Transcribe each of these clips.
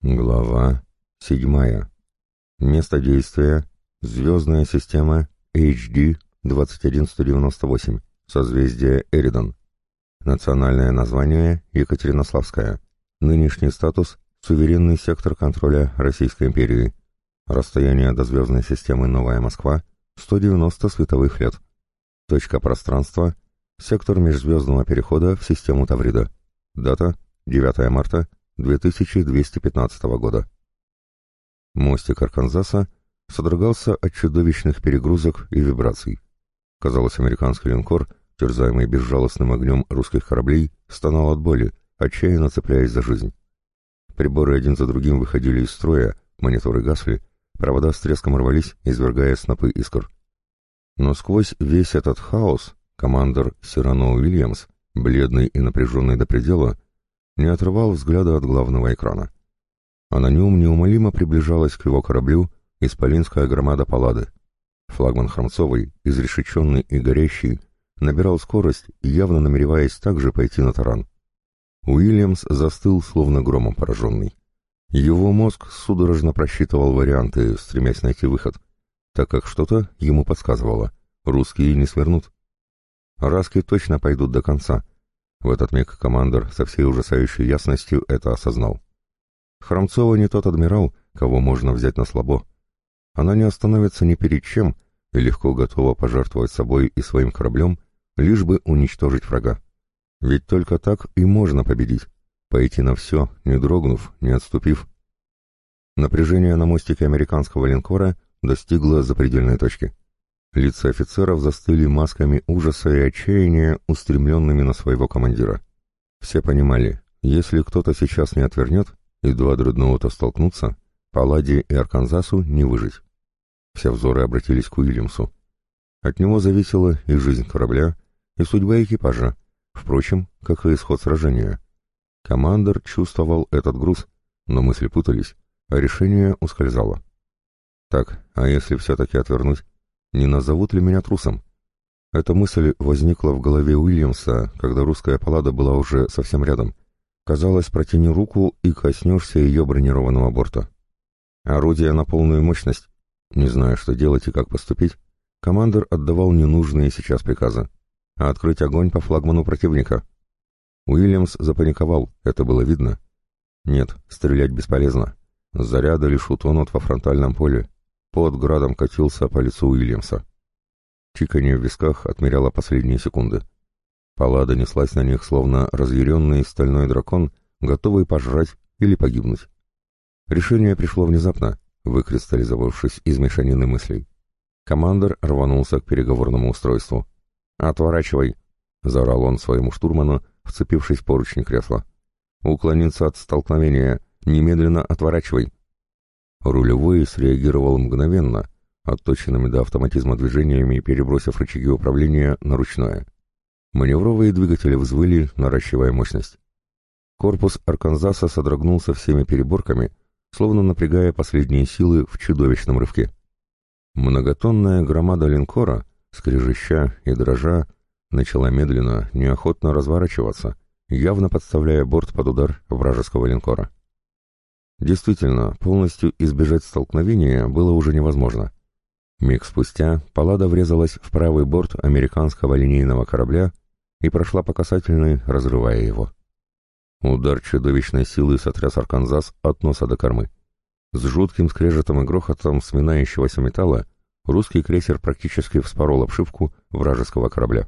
Глава седьмая. Место действия — звездная система HD-21198, созвездие Эридон. Национальное название — Екатеринославская. Нынешний статус — суверенный сектор контроля Российской империи. Расстояние до звездной системы Новая Москва — 190 световых лет. Точка пространства — сектор межзвездного перехода в систему Таврида. Дата — 9 марта 2215 года. Мостик Арканзаса содрогался от чудовищных перегрузок и вибраций. Казалось, американский линкор, терзаемый безжалостным огнем русских кораблей, стонал от боли, отчаянно цепляясь за жизнь. Приборы один за другим выходили из строя, мониторы гасли, провода с треском рвались, извергая снопы искр. Но сквозь весь этот хаос командор Сирано Уильямс, бледный и напряженный до предела, не отрывал взгляда от главного экрана. А на нем неумолимо приближалась к его кораблю исполинская громада Паллады. Флагман Хромцовый, изрешеченный и горящий, набирал скорость, явно намереваясь также пойти на таран. Уильямс застыл, словно громом пораженный. Его мозг судорожно просчитывал варианты, стремясь найти выход, так как что-то ему подсказывало. Русские не свернут. Раски точно пойдут до конца, в этот миг командор со всей ужасающей ясностью это осознал. Хромцова не тот адмирал, кого можно взять на слабо. Она не остановится ни перед чем и легко готова пожертвовать собой и своим кораблем, лишь бы уничтожить врага. Ведь только так и можно победить. Пойти на все, не дрогнув, не отступив. Напряжение на мостике американского линкора достигло запредельной точки. Лица офицеров застыли масками ужаса и отчаяния, устремленными на своего командира. Все понимали, если кто-то сейчас не отвернет, и два дредноута столкнутся, Палладе и Арканзасу не выжить. Все взоры обратились к Уильямсу. От него зависела и жизнь корабля, и судьба экипажа, впрочем, как и исход сражения. Командор чувствовал этот груз, но мысли путались, а решение ускользало. Так, а если все-таки отвернуть? Не назовут ли меня трусом? Эта мысль возникла в голове Уильямса, когда русская палада была уже совсем рядом. Казалось, протяни руку и коснешься ее бронированного борта. Орудие на полную мощность. Не зная, что делать и как поступить, командир отдавал ненужные сейчас приказы. А открыть огонь по флагману противника. Уильямс запаниковал, это было видно. Нет, стрелять бесполезно. Заряды лишь утонут во фронтальном поле. Под градом катился по лицу Уильямса. Чиканье в висках отмеряло последние секунды. Палада неслась на них, словно разъяренный стальной дракон, готовый пожрать или погибнуть. Решение пришло внезапно, выкристаллизовавшись из мешанины мыслей. Командор рванулся к переговорному устройству. «Отворачивай!» — заорал он своему штурману, вцепившись в поручень кресла. «Уклониться от столкновения! Немедленно отворачивай!» Рулевой среагировал мгновенно, отточенными до автоматизма движениями, перебросив рычаги управления на ручное. Маневровые двигатели взвыли, наращивая мощность. Корпус Арканзаса содрогнулся всеми переборками, словно напрягая последние силы в чудовищном рывке. Многотонная громада линкора, скрежеща и дрожа, начала медленно, неохотно разворачиваться, явно подставляя борт под удар вражеского линкора. Действительно, полностью избежать столкновения было уже невозможно. Миг спустя Паллада врезалась в правый борт американского линейного корабля и прошла по касательной, разрывая его. Удар чудовищной силы сотряс Арканзас от носа до кормы. С жутким скрежетом и грохотом сминающегося металла русский крейсер практически вспорол обшивку вражеского корабля.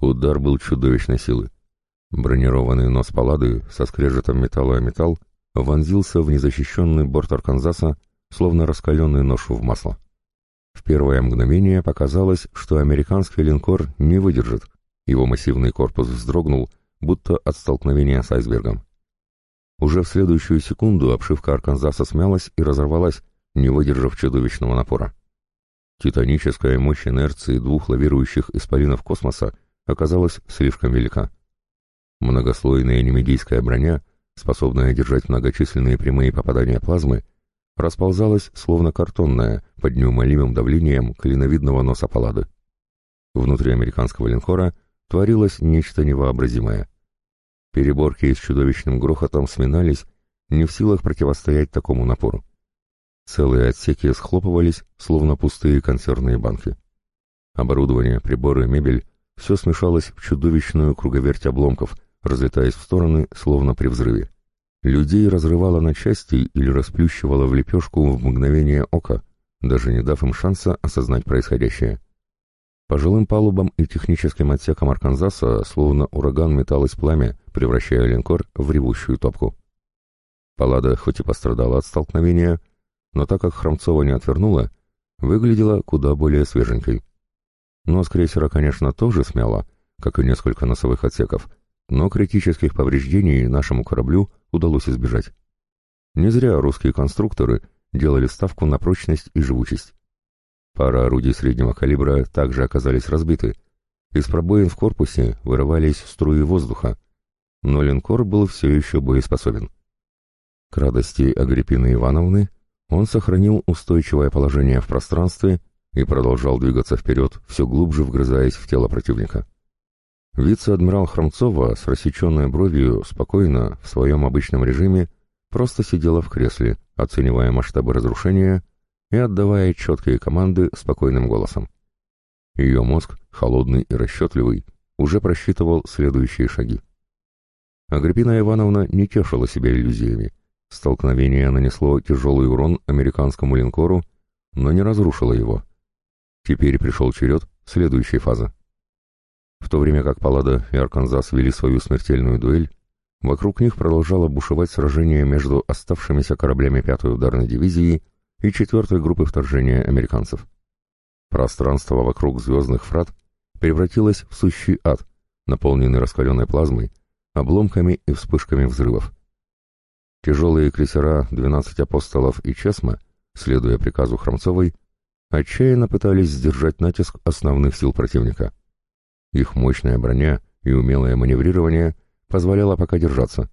Удар был чудовищной силы. Бронированный нос Паллады со скрежетом металла о металл вонзился в незащищенный борт Арканзаса, словно раскаленный нож в масло. В первое мгновение показалось, что американский линкор не выдержит. Его массивный корпус вздрогнул, будто от столкновения с айсбергом. Уже в следующую секунду обшивка Арканзаса смялась и разорвалась, не выдержав чудовищного напора. Титаническая мощь инерции двух лавирующих исполинов космоса оказалась слишком велика. Многослойная немедийская броня способная держать многочисленные прямые попадания плазмы, расползалась, словно картонная, под неумолимым давлением клиновидного носа палады. Внутри американского линкора творилось нечто невообразимое. Переборки с чудовищным грохотом сминались, не в силах противостоять такому напору. Целые отсеки схлопывались, словно пустые консервные банки. Оборудование, приборы, мебель — все смешалось в чудовищную круговерть обломков, разлетаясь в стороны, словно при взрыве. Людей разрывало на части или расплющивало в лепешку в мгновение ока, даже не дав им шанса осознать происходящее. По жилым палубам и техническим отсекам Арканзаса словно ураган металось пламя, превращая линкор в ревущую топку. Паллада хоть и пострадала от столкновения, но так как Хромцова не отвернула, выглядела куда более свеженькой. Нос крейсера, конечно, тоже смяло, как и несколько носовых отсеков, но критических повреждений нашему кораблю удалось избежать. Не зря русские конструкторы делали ставку на прочность и живучесть. Пара орудий среднего калибра также оказались разбиты. Из пробоин в корпусе вырывались струи воздуха, но линкор был все еще боеспособен. К радости Агриппины Ивановны он сохранил устойчивое положение в пространстве и продолжал двигаться вперед, все глубже вгрызаясь в тело противника. Вице-адмирал Хромцова с рассеченной бровью спокойно, в своем обычном режиме, просто сидела в кресле, оценивая масштабы разрушения и отдавая четкие команды спокойным голосом. Ее мозг, холодный и расчетливый, уже просчитывал следующие шаги. Агриппина Ивановна не тешила себя иллюзиями. Столкновение нанесло тяжелый урон американскому линкору, но не разрушило его. Теперь пришел черед следующей фазы. В то время как Паллада и Арканзас вели свою смертельную дуэль, вокруг них продолжало бушевать сражение между оставшимися кораблями 5-й ударной дивизии и 4-й группы вторжения американцев. Пространство вокруг звездных фрат превратилось в сущий ад, наполненный раскаленной плазмой, обломками и вспышками взрывов. Тяжелые крейсера «12 апостолов» и «Чесма», следуя приказу Хромцовой, отчаянно пытались сдержать натиск основных сил противника. Их мощная броня и умелое маневрирование позволяло пока держаться,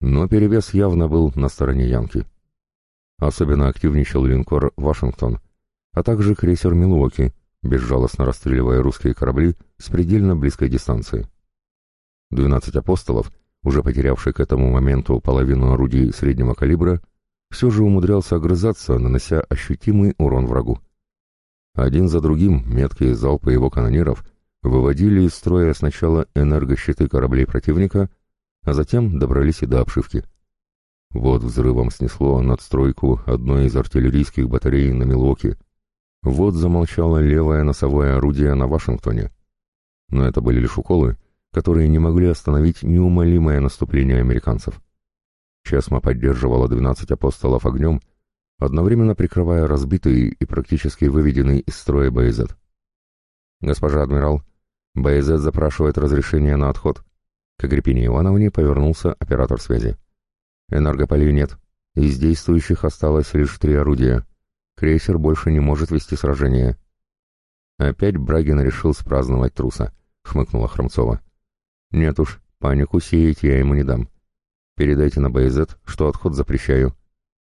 но перевес явно был на стороне Янки. Особенно активничал линкор «Вашингтон», а также крейсер «Милуоки», безжалостно расстреливая русские корабли с предельно близкой дистанции. «12 апостолов» уже потерявший к этому моменту половину орудий среднего калибра, все же умудрялся огрызаться, нанося ощутимый урон врагу. Один за другим меткие залпы его канониров выводили из строя сначала энергощиты кораблей противника, а затем добрались и до обшивки. Вот взрывом снесло надстройку одной из артиллерийских батарей на Милоке. Вот замолчало левое носовое орудие на Вашингтоне. Но это были лишь уколы, которые не могли остановить неумолимое наступление американцев. Чесма поддерживала 12 апостолов огнем, одновременно прикрывая разбитый и практически выведенный из строя БЗ. «Госпожа адмирал, БЗ запрашивает разрешение на отход». К Агриппине Ивановне повернулся оператор связи. «Энергополей нет. Из действующих осталось лишь три орудия. Крейсер больше не может вести сражение». Опять Брагин решил спраздновать труса, хмыкнула Хромцова. «Нет уж, панику сеять я ему не дам. Передайте на БЗ, что отход запрещаю.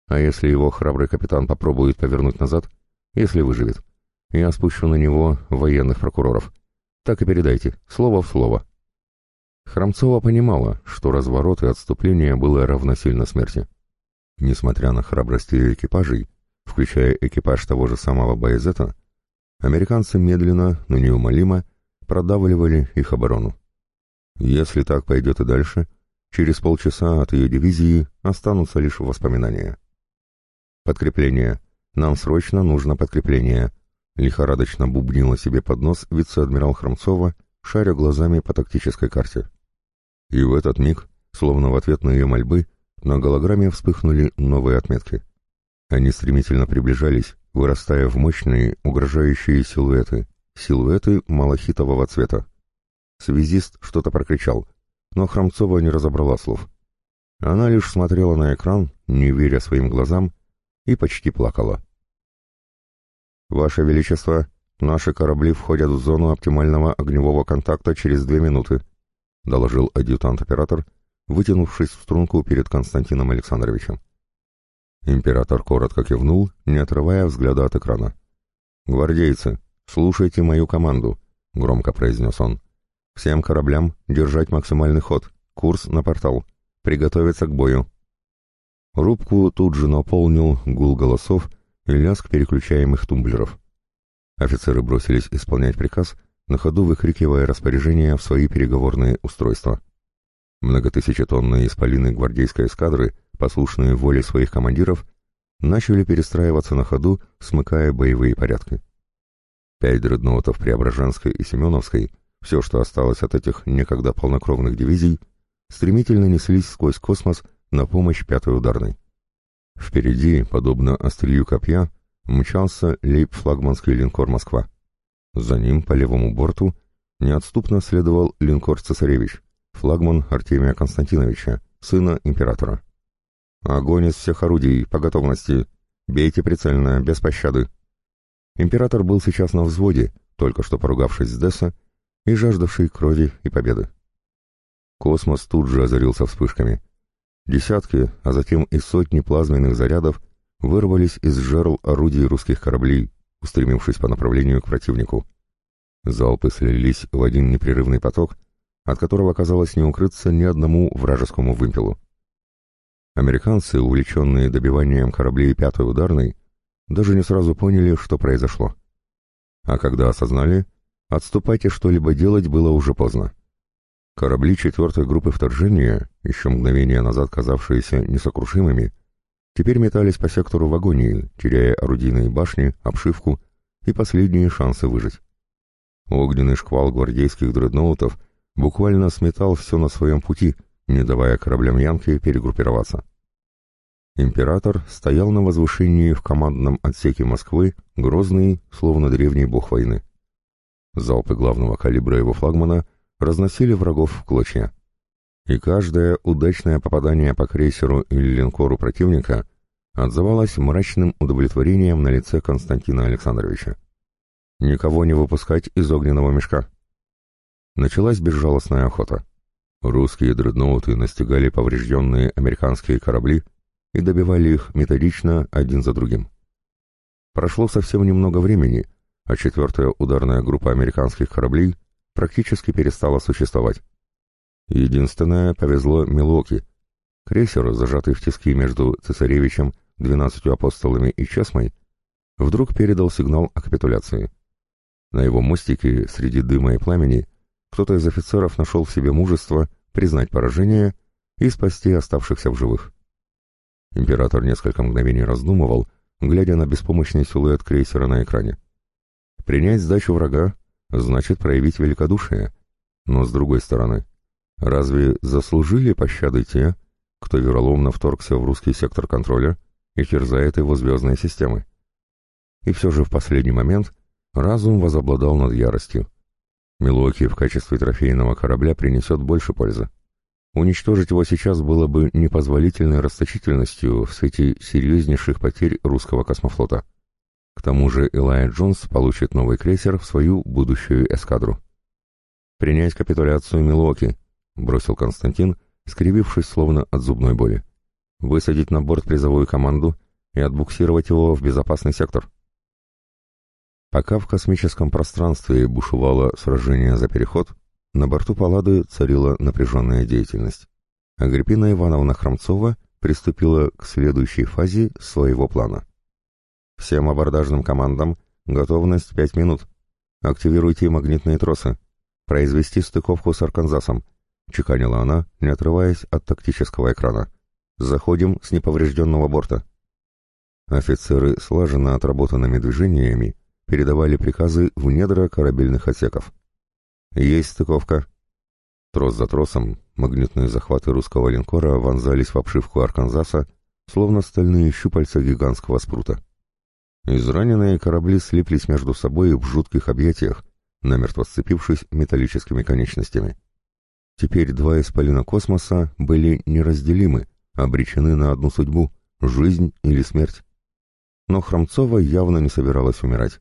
А если его храбрый капитан попробует повернуть назад, если выживет, я спущу на него военных прокуроров. Так и передайте, слово в слово». Храмцова понимала, что разворот и отступление было равносильно смерти. Несмотря на храбрость экипажей, включая экипаж того же самого Байзета, американцы медленно, но неумолимо продавливали их оборону. Если так пойдет и дальше, через полчаса от ее дивизии останутся лишь воспоминания. «Подкрепление. Нам срочно нужно подкрепление», — лихорадочно бубнила себе под нос вице-адмирал Хромцова, шаря глазами по тактической карте. И в этот миг, словно в ответ на ее мольбы, на голограмме вспыхнули новые отметки. Они стремительно приближались, вырастая в мощные, угрожающие силуэты, силуэты малахитового цвета. Связист что-то прокричал, но Хромцова не разобрала слов. Она лишь смотрела на экран, не веря своим глазам, и почти плакала. «Ваше Величество, наши корабли входят в зону оптимального огневого контакта через две минуты», доложил адъютант-оператор, вытянувшись в струнку перед Константином Александровичем. Император коротко кивнул, не отрывая взгляда от экрана. «Гвардейцы, слушайте мою команду», — громко произнес он. Всем кораблям держать максимальный ход. Курс на портал. Приготовиться к бою. Рубку тут же наполнил гул голосов и лязг переключаемых тумблеров. Офицеры бросились исполнять приказ, на ходу выкрикивая распоряжения в свои переговорные устройства. Многотысячетонные исполины гвардейской эскадры, послушные воле своих командиров, начали перестраиваться на ходу, смыкая боевые порядки. Пять дредноутов Преображенской и Семеновской, все, что осталось от этих некогда полнокровных дивизий, стремительно неслись сквозь космос на помощь пятой ударной. Впереди, подобно острию копья, мчался лейб-флагманский линкор «Москва». За ним, по левому борту, неотступно следовал линкор «Цесаревич», флагман Артемия Константиновича, сына императора. «Огонь из всех орудий, по готовности! Бейте прицельно, без пощады!» Император был сейчас на взводе, только что поругавшись с Десса и жаждавший крови и победы. Космос тут же озарился вспышками. Десятки, а затем и сотни плазменных зарядов вырвались из жерл орудий русских кораблей, устремившись по направлению к противнику. Залпы слились в один непрерывный поток, от которого казалось не укрыться ни одному вражескому вымпелу. Американцы, увлеченные добиванием кораблей пятой ударной, даже не сразу поняли, что произошло. А когда осознали, отступать и что-либо делать было уже поздно. Корабли четвертой группы вторжения, еще мгновение назад казавшиеся несокрушимыми, теперь метались по сектору в агонии, теряя орудийные башни, обшивку и последние шансы выжить. Огненный шквал гвардейских дредноутов буквально сметал все на своем пути, не давая кораблям Янки перегруппироваться. Император стоял на возвышении в командном отсеке Москвы, грозный, словно древний бог войны. Залпы главного калибра его флагмана разносили врагов в клочья и каждое удачное попадание по крейсеру или линкору противника отзывалось мрачным удовлетворением на лице Константина Александровича. Никого не выпускать из огненного мешка. Началась безжалостная охота. Русские дредноуты настигали поврежденные американские корабли и добивали их методично один за другим. Прошло совсем немного времени, а четвертая ударная группа американских кораблей практически перестала существовать. Единственное, повезло Милоки. Крейсер, зажатый в тиски между цесаревичем, двенадцатью апостолами и Чесмой, вдруг передал сигнал о капитуляции. На его мостике, среди дыма и пламени, кто-то из офицеров нашел в себе мужество признать поражение и спасти оставшихся в живых. Император несколько мгновений раздумывал, глядя на беспомощный силуэт крейсера на экране. Принять сдачу врага значит проявить великодушие, но с другой стороны, Разве заслужили пощады те, кто вероломно вторгся в русский сектор контроля и терзает его звездные системы? И все же в последний момент разум возобладал над яростью. Милоки в качестве трофейного корабля принесет больше пользы. Уничтожить его сейчас было бы непозволительной расточительностью в свете серьезнейших потерь русского космофлота. К тому же Элайя Джонс получит новый крейсер в свою будущую эскадру. Принять капитуляцию Милоки, — бросил Константин, скривившись словно от зубной боли. «Высадить на борт призовую команду и отбуксировать его в безопасный сектор». Пока в космическом пространстве бушевало сражение за переход, на борту Паллады царила напряженная деятельность. Агриппина Ивановна Хромцова приступила к следующей фазе своего плана. «Всем абордажным командам готовность пять минут. Активируйте магнитные тросы. Произвести стыковку с Арканзасом. — чеканила она, не отрываясь от тактического экрана. «Заходим с неповрежденного борта». Офицеры слаженно отработанными движениями передавали приказы в недра корабельных отсеков. «Есть стыковка». Трос за тросом магнитные захваты русского линкора вонзались в обшивку Арканзаса, словно стальные щупальца гигантского спрута. Израненные корабли слиплись между собой в жутких объятиях, намертво сцепившись металлическими конечностями. Теперь два исполина космоса были неразделимы, обречены на одну судьбу — жизнь или смерть. Но Хромцова явно не собиралась умирать.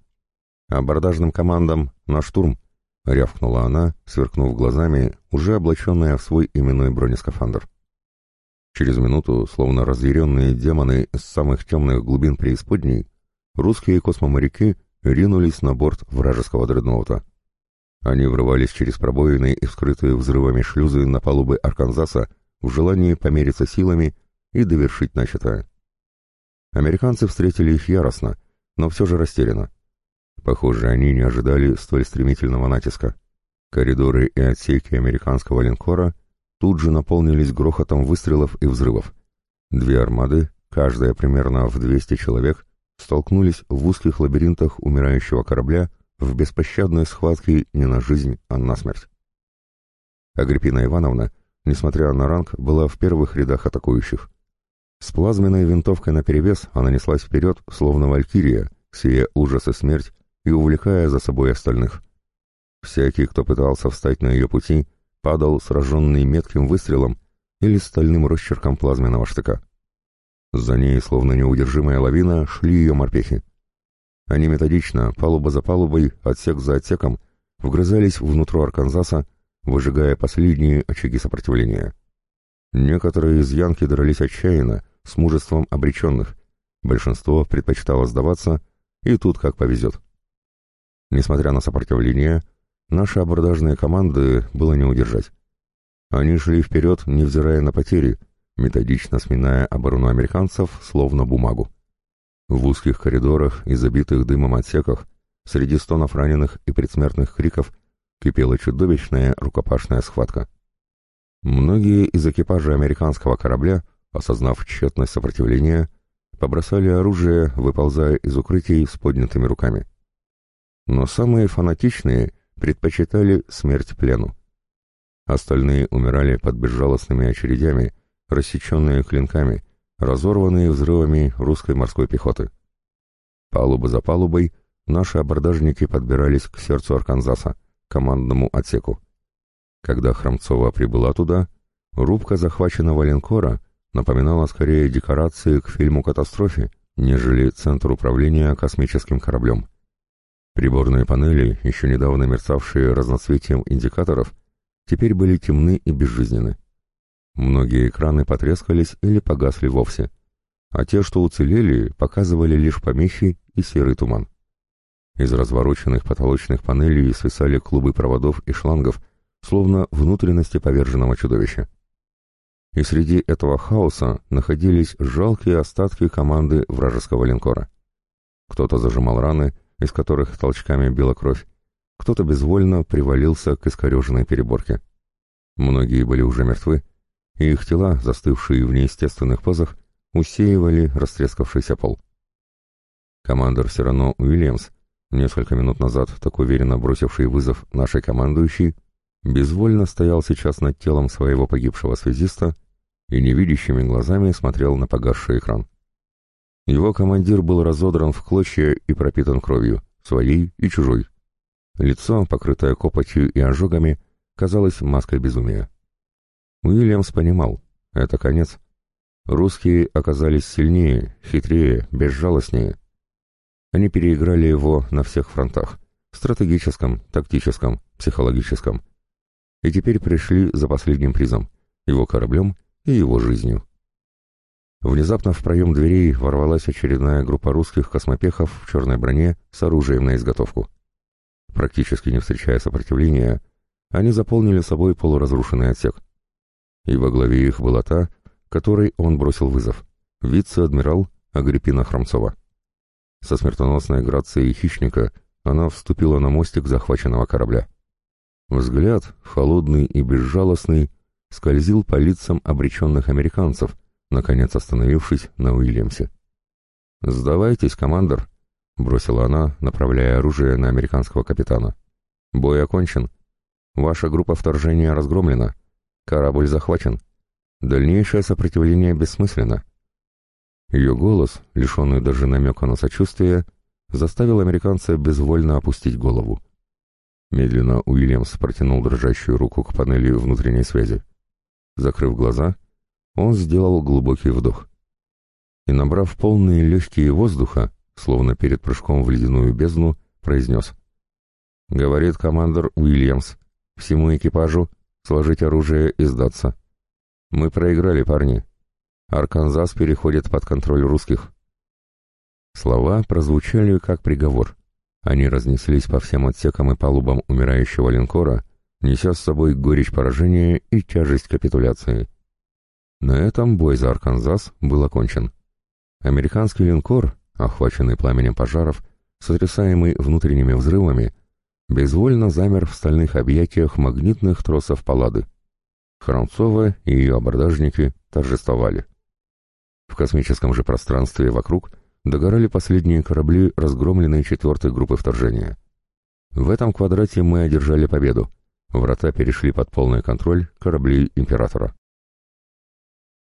«Абордажным командам на штурм!» — рявкнула она, сверкнув глазами, уже облаченная в свой именной бронескафандр. Через минуту, словно разъяренные демоны из самых темных глубин преисподней, русские космоморяки ринулись на борт вражеского дредноута. Они врывались через пробоины и вскрытые взрывами шлюзы на палубы Арканзаса в желании помериться силами и довершить начатое. Американцы встретили их яростно, но все же растерянно. Похоже, они не ожидали столь стремительного натиска. Коридоры и отсеки американского линкора тут же наполнились грохотом выстрелов и взрывов. Две армады, каждая примерно в 200 человек, столкнулись в узких лабиринтах умирающего корабля в беспощадной схватке не на жизнь, а на смерть. Агриппина Ивановна, несмотря на ранг, была в первых рядах атакующих. С плазменной винтовкой наперевес она неслась вперед, словно валькирия, сея ужас и смерть и увлекая за собой остальных. Всякий, кто пытался встать на ее пути, падал сраженный метким выстрелом или стальным росчерком плазменного штыка. За ней, словно неудержимая лавина, шли ее морпехи. Они методично, палуба за палубой, отсек за отсеком, вгрызались внутрь Арканзаса, выжигая последние очаги сопротивления. Некоторые из Янки дрались отчаянно, с мужеством обреченных. Большинство предпочитало сдаваться, и тут как повезет. Несмотря на сопротивление, наши абордажные команды было не удержать. Они шли вперед, невзирая на потери, методично сминая оборону американцев, словно бумагу. В узких коридорах и забитых дымом отсеках, среди стонов раненых и предсмертных криков, кипела чудовищная рукопашная схватка. Многие из экипажа американского корабля, осознав тщетность сопротивления, побросали оружие, выползая из укрытий с поднятыми руками. Но самые фанатичные предпочитали смерть плену. Остальные умирали под безжалостными очередями, рассеченные клинками, разорванные взрывами русской морской пехоты. Палуба за палубой наши абордажники подбирались к сердцу Арканзаса, командному отсеку. Когда Хромцова прибыла туда, рубка захваченного линкора напоминала скорее декорации к фильму «Катастрофе», нежели центр управления космическим кораблем. Приборные панели, еще недавно мерцавшие разноцветием индикаторов, теперь были темны и безжизненны. Многие экраны потрескались или погасли вовсе, а те, что уцелели, показывали лишь помехи и серый туман. Из развороченных потолочных панелей свисали клубы проводов и шлангов, словно внутренности поверженного чудовища. И среди этого хаоса находились жалкие остатки команды вражеского линкора. Кто-то зажимал раны, из которых толчками била кровь, кто-то безвольно привалился к искореженной переборке. Многие были уже мертвы, и их тела, застывшие в неестественных позах, усеивали растрескавшийся пол. Командор Сирано Уильямс, несколько минут назад так уверенно бросивший вызов нашей командующей, безвольно стоял сейчас над телом своего погибшего связиста и невидящими глазами смотрел на погасший экран. Его командир был разодран в клочья и пропитан кровью, своей и чужой. Лицо, покрытое копотью и ожогами, казалось маской безумия. Уильямс понимал, это конец. Русские оказались сильнее, хитрее, безжалостнее. Они переиграли его на всех фронтах — стратегическом, тактическом, психологическом. И теперь пришли за последним призом — его кораблем и его жизнью. Внезапно в проем дверей ворвалась очередная группа русских космопехов в черной броне с оружием на изготовку. Практически не встречая сопротивления, они заполнили собой полуразрушенный отсек и во главе их была та, которой он бросил вызов — вице-адмирал Агриппина Хромцова. Со смертоносной грацией хищника она вступила на мостик захваченного корабля. Взгляд, холодный и безжалостный, скользил по лицам обреченных американцев, наконец остановившись на Уильямсе. «Сдавайтесь, командор», — бросила она, направляя оружие на американского капитана. «Бой окончен. Ваша группа вторжения разгромлена. Корабль захвачен. Дальнейшее сопротивление бессмысленно. Ее голос, лишенный даже намека на сочувствие, заставил американца безвольно опустить голову. Медленно Уильямс протянул дрожащую руку к панели внутренней связи. Закрыв глаза, он сделал глубокий вдох. И, набрав полные легкие воздуха, словно перед прыжком в ледяную бездну, произнес. «Говорит командор Уильямс. Всему экипажу сложить оружие и сдаться. Мы проиграли, парни. Арканзас переходит под контроль русских. Слова прозвучали как приговор. Они разнеслись по всем отсекам и палубам умирающего линкора, неся с собой горечь поражения и тяжесть капитуляции. На этом бой за Арканзас был окончен. Американский линкор, охваченный пламенем пожаров, сотрясаемый внутренними взрывами, безвольно замер в стальных объятиях магнитных тросов палады. Хромцова и ее абордажники торжествовали. В космическом же пространстве вокруг догорали последние корабли разгромленной четвертой группы вторжения. В этом квадрате мы одержали победу. Врата перешли под полный контроль кораблей Императора.